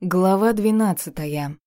Глава двенадцатая.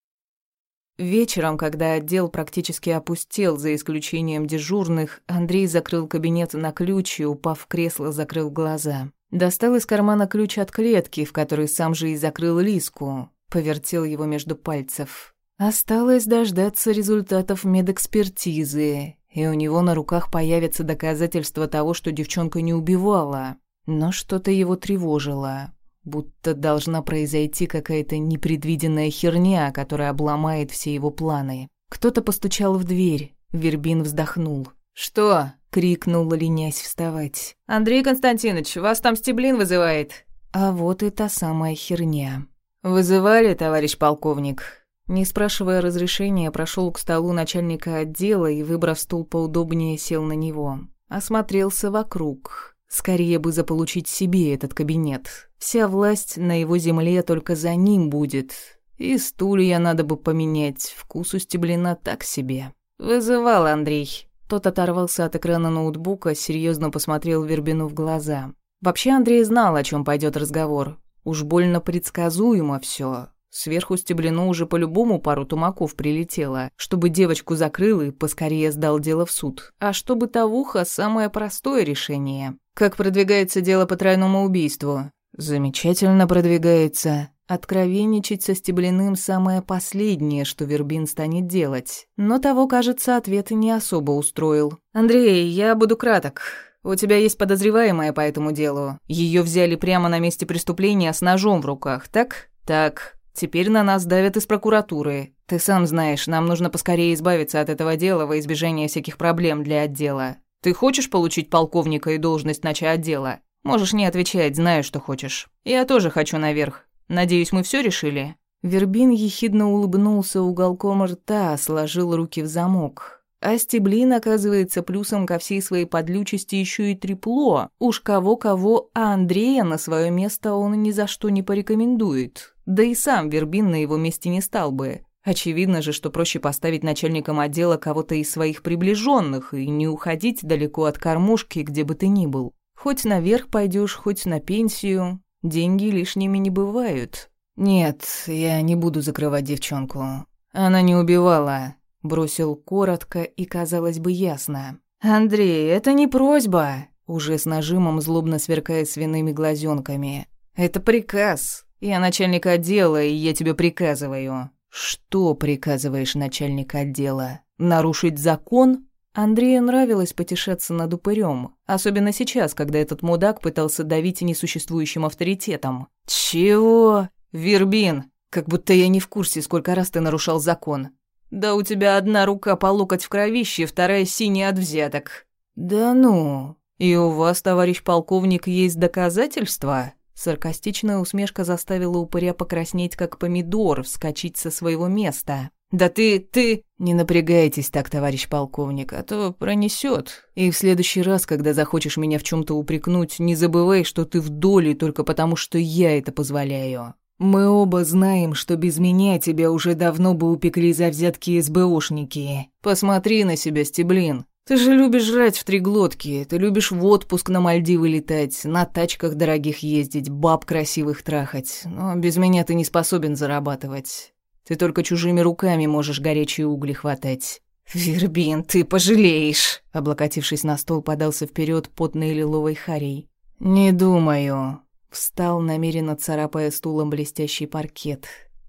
Вечером, когда отдел практически опустел, за исключением дежурных, Андрей закрыл кабинет на ключ и, упав в кресло, закрыл глаза. Достал из кармана ключ от клетки, в которой сам же и закрыл лиску. Повертел его между пальцев. Осталось дождаться результатов медэкспертизы, и у него на руках появятся доказательства того, что девчонка не убивала. Но что-то его тревожило. Будто должна произойти какая-то непредвиденная херня, которая обломает все его планы. Кто-то постучал в дверь. Вербин вздохнул. «Что?» — крикнул, ленясь вставать. «Андрей Константинович, вас там Стеблин вызывает». А вот и та самая херня. «Вызывали, товарищ полковник?» Не спрашивая разрешения, прошел к столу начальника отдела и, выбрав стул поудобнее, сел на него. Осмотрелся вокруг. Скорее бы заполучить себе этот кабинет. Вся власть на его земле только за ним будет. И стулья надо бы поменять, вкус у стеблина так себе. Вызывал Андрей. Тот оторвался от экрана ноутбука, серьезно посмотрел Вербину в глаза. Вообще Андрей знал, о чем пойдет разговор. Уж больно предсказуемо все. Сверху стеблину уже по-любому пару тумаков прилетело, чтобы девочку закрыл и поскорее сдал дело в суд. А чтобы тавуха – самое простое решение. Как продвигается дело по тройному убийству? Замечательно продвигается. Откровенничать со стеблиным – самое последнее, что Вербин станет делать. Но того, кажется, ответ не особо устроил. «Андрей, я буду краток. У тебя есть подозреваемая по этому делу. Ее взяли прямо на месте преступления с ножом в руках, так? Так. Теперь на нас давят из прокуратуры. Ты сам знаешь, нам нужно поскорее избавиться от этого дела во избежание всяких проблем для отдела. Ты хочешь получить полковника и должность нача отдела? Можешь не отвечать, знаю, что хочешь. Я тоже хочу наверх. Надеюсь, мы все решили?» Вербин ехидно улыбнулся уголком рта, сложил руки в замок. А Стеблин, оказывается, плюсом ко всей своей подлючести еще и трепло. Уж кого-кого, а Андрея на свое место он ни за что не порекомендует. Да и сам Вербин на его месте не стал бы. Очевидно же, что проще поставить начальником отдела кого-то из своих приближенных и не уходить далеко от кормушки, где бы ты ни был. Хоть наверх пойдешь, хоть на пенсию. Деньги лишними не бывают. Нет, я не буду закрывать девчонку. Она не убивала. Бросил коротко и, казалось бы, ясно. «Андрей, это не просьба!» Уже с нажимом злобно сверкая свиными глазенками. «Это приказ. Я начальник отдела, и я тебе приказываю». «Что приказываешь, начальник отдела? Нарушить закон?» Андрею нравилось потешаться над упырем, особенно сейчас, когда этот мудак пытался давить несуществующим авторитетом. «Чего? Вербин, как будто я не в курсе, сколько раз ты нарушал закон. Да у тебя одна рука по локоть в кровище, вторая синяя от взяток». «Да ну, и у вас, товарищ полковник, есть доказательства?» Саркастичная усмешка заставила упыря покраснеть, как помидор, вскочить со своего места. «Да ты... ты...» «Не напрягайтесь так, товарищ полковник, а то пронесет. И в следующий раз, когда захочешь меня в чем то упрекнуть, не забывай, что ты в доле только потому, что я это позволяю. Мы оба знаем, что без меня тебя уже давно бы упекли за взятки СБОшники. Посмотри на себя, Стеблин. Ты же любишь жрать в три глотки, ты любишь в отпуск на Мальдивы летать, на тачках дорогих ездить, баб красивых трахать. Но без меня ты не способен зарабатывать. Ты только чужими руками можешь горячие угли хватать. «Вербин, ты пожалеешь!» Облокотившись на стол, подался вперед потный лиловый харей. «Не думаю». Встал, намеренно царапая стулом блестящий паркет.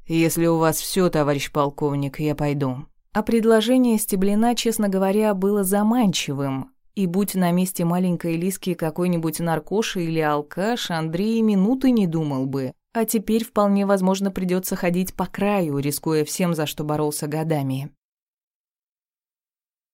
«Если у вас все, товарищ полковник, я пойду». А предложение Стеблина, честно говоря, было заманчивым. И будь на месте маленькой Лиски какой-нибудь наркоша или алкаш, Андрей минуты не думал бы. А теперь вполне возможно придется ходить по краю, рискуя всем, за что боролся годами.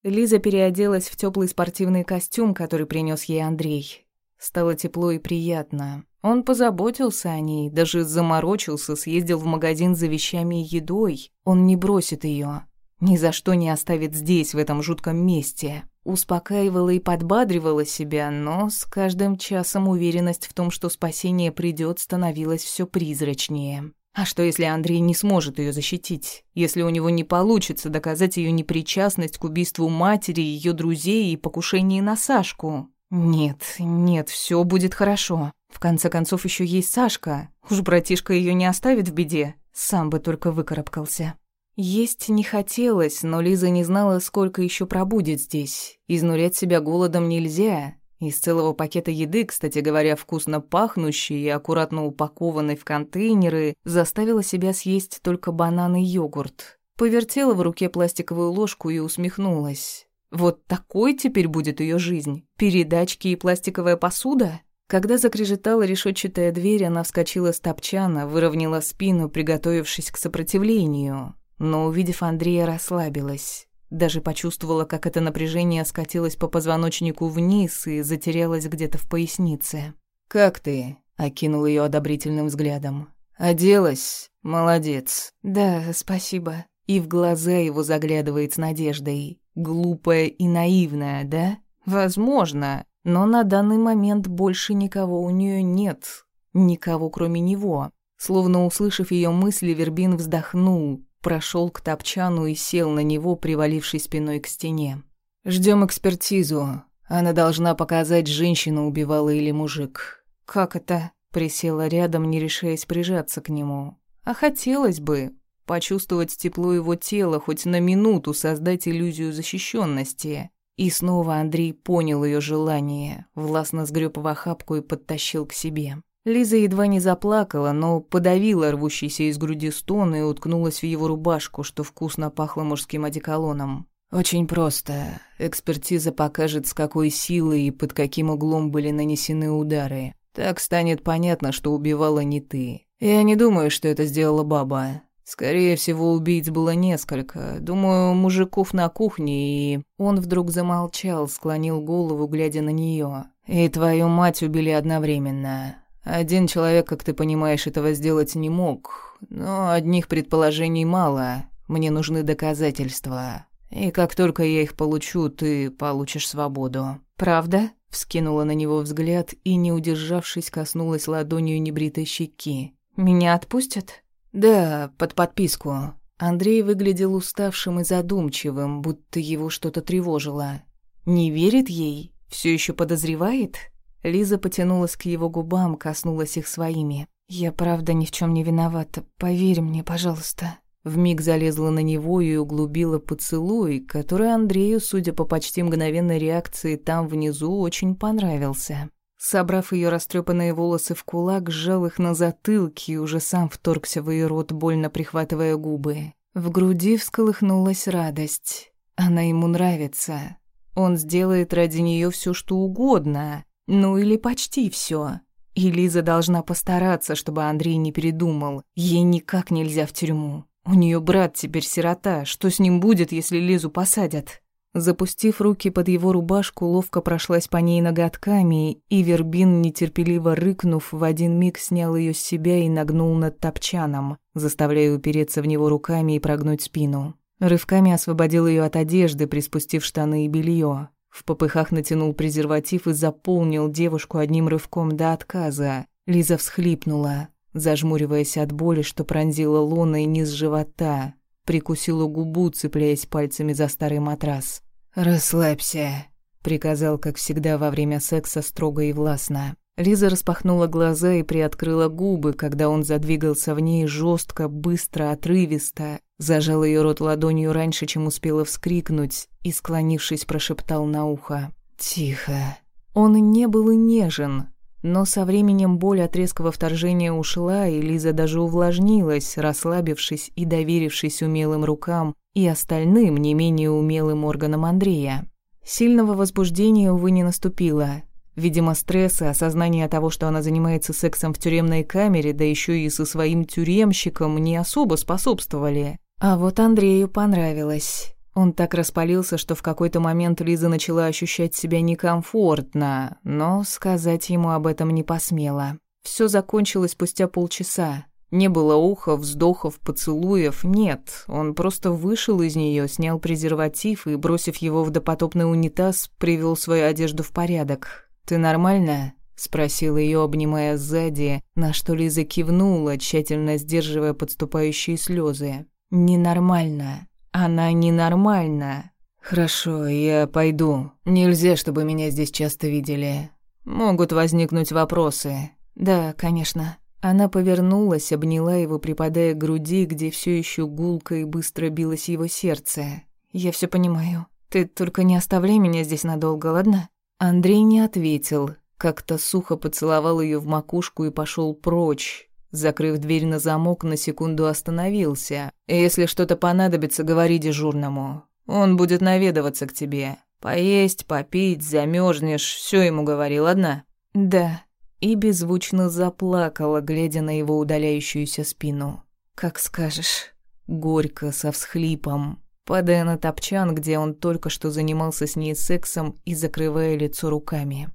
Лиза переоделась в теплый спортивный костюм, который принес ей Андрей. Стало тепло и приятно. Он позаботился о ней, даже заморочился, съездил в магазин за вещами и едой. Он не бросит ее. Ни за что не оставит здесь, в этом жутком месте. Успокаивала и подбадривала себя, но с каждым часом уверенность в том, что спасение придет, становилась все призрачнее. А что, если Андрей не сможет ее защитить? Если у него не получится доказать ее непричастность к убийству матери, ее друзей и покушении на Сашку? Нет, нет, все будет хорошо. В конце концов, еще есть Сашка. Уж братишка ее не оставит в беде. Сам бы только выкарабкался. Есть не хотелось, но Лиза не знала, сколько еще пробудет здесь. Изнурять себя голодом нельзя. Из целого пакета еды, кстати говоря, вкусно пахнущей и аккуратно упакованной в контейнеры, заставила себя съесть только банан и йогурт. Повертела в руке пластиковую ложку и усмехнулась. Вот такой теперь будет ее жизнь. Передачки и пластиковая посуда? Когда закрежетала решетчатая дверь, она вскочила с топчана, выровняла спину, приготовившись к сопротивлению но, увидев Андрея, расслабилась. Даже почувствовала, как это напряжение скатилось по позвоночнику вниз и затерялось где-то в пояснице. «Как ты?» — окинул ее одобрительным взглядом. «Оделась? Молодец». «Да, спасибо». И в глаза его заглядывает с надеждой. Глупая и наивная, да? Возможно. Но на данный момент больше никого у нее нет. Никого, кроме него. Словно услышав ее мысли, Вербин вздохнул, прошел к топчану и сел на него, привалившись спиной к стене. Ждем экспертизу. Она должна показать, женщину убивала или мужик. Как это? Присела рядом, не решаясь прижаться к нему. А хотелось бы почувствовать тепло его тела, хоть на минуту создать иллюзию защищенности. И снова Андрей понял ее желание, властно сгреб в охапку и подтащил к себе. Лиза едва не заплакала, но подавила рвущийся из груди стон и уткнулась в его рубашку, что вкусно пахло мужским одеколоном. «Очень просто. Экспертиза покажет, с какой силой и под каким углом были нанесены удары. Так станет понятно, что убивала не ты. Я не думаю, что это сделала баба. Скорее всего, убийц было несколько. Думаю, мужиков на кухне и...» Он вдруг замолчал, склонил голову, глядя на нее. «И твою мать убили одновременно. Один человек, как ты понимаешь, этого сделать не мог, но одних предположений мало, мне нужны доказательства. И как только я их получу, ты получишь свободу». «Правда?» — вскинула на него взгляд и, не удержавшись, коснулась ладонью небритой щеки. «Меня отпустят?» «Да, под подписку». Андрей выглядел уставшим и задумчивым, будто его что-то тревожило. «Не верит ей? Все еще подозревает?» Лиза потянулась к его губам, коснулась их своими. «Я правда ни в чем не виновата. Поверь мне, пожалуйста». Вмиг залезла на него и углубила поцелуй, который Андрею, судя по почти мгновенной реакции там внизу, очень понравился. Собрав ее растрепанные волосы в кулак, сжал их на затылке и уже сам вторгся в ее рот, больно прихватывая губы. В груди всколыхнулась радость. Она ему нравится. Он сделает ради нее все, что угодно. Ну или почти все. И Лиза должна постараться, чтобы Андрей не передумал. Ей никак нельзя в тюрьму. У нее брат теперь сирота. Что с ним будет, если Лизу посадят? Запустив руки под его рубашку, ловко прошлась по ней ноготками, и Вербин, нетерпеливо рыкнув, в один миг снял ее с себя и нагнул над топчаном, заставляя упереться в него руками и прогнуть спину. Рывками освободил ее от одежды, приспустив штаны и белье. В попыхах натянул презерватив и заполнил девушку одним рывком до отказа. Лиза всхлипнула, зажмуриваясь от боли, что пронзила лона и низ живота. Прикусила губу, цепляясь пальцами за старый матрас. «Расслабься», — приказал, как всегда, во время секса строго и властно. Лиза распахнула глаза и приоткрыла губы, когда он задвигался в ней жестко, быстро, отрывисто, зажал ее рот ладонью раньше, чем успела вскрикнуть, и, склонившись, прошептал на ухо «Тихо». Он не был и нежен, но со временем боль от резкого вторжения ушла, и Лиза даже увлажнилась, расслабившись и доверившись умелым рукам и остальным, не менее умелым органам Андрея. Сильного возбуждения, увы, не наступило. Видимо, стресс и осознание того, что она занимается сексом в тюремной камере, да еще и со своим тюремщиком, не особо способствовали. А вот Андрею понравилось. Он так распалился, что в какой-то момент Лиза начала ощущать себя некомфортно, но сказать ему об этом не посмела. Все закончилось спустя полчаса. Не было ухов, вздохов, поцелуев, нет. Он просто вышел из нее, снял презерватив и, бросив его в допотопный унитаз, привел свою одежду в порядок. «Ты нормальная?» — спросил ее, обнимая сзади, на что Лиза кивнула, тщательно сдерживая подступающие слезы. «Ненормально. Она ненормальна». «Хорошо, я пойду. Нельзя, чтобы меня здесь часто видели. Могут возникнуть вопросы». «Да, конечно». Она повернулась, обняла его, припадая к груди, где все еще гулко и быстро билось его сердце. «Я все понимаю. Ты только не оставляй меня здесь надолго, ладно?» Андрей не ответил, как-то сухо поцеловал ее в макушку и пошел прочь. Закрыв дверь на замок, на секунду остановился. «Если что-то понадобится, говори дежурному. Он будет наведываться к тебе. Поесть, попить, замерзнешь, все ему говори, ладно?» «Да», и беззвучно заплакала, глядя на его удаляющуюся спину. «Как скажешь». Горько, со всхлипом, падая на топчан, где он только что занимался с ней сексом и закрывая лицо руками.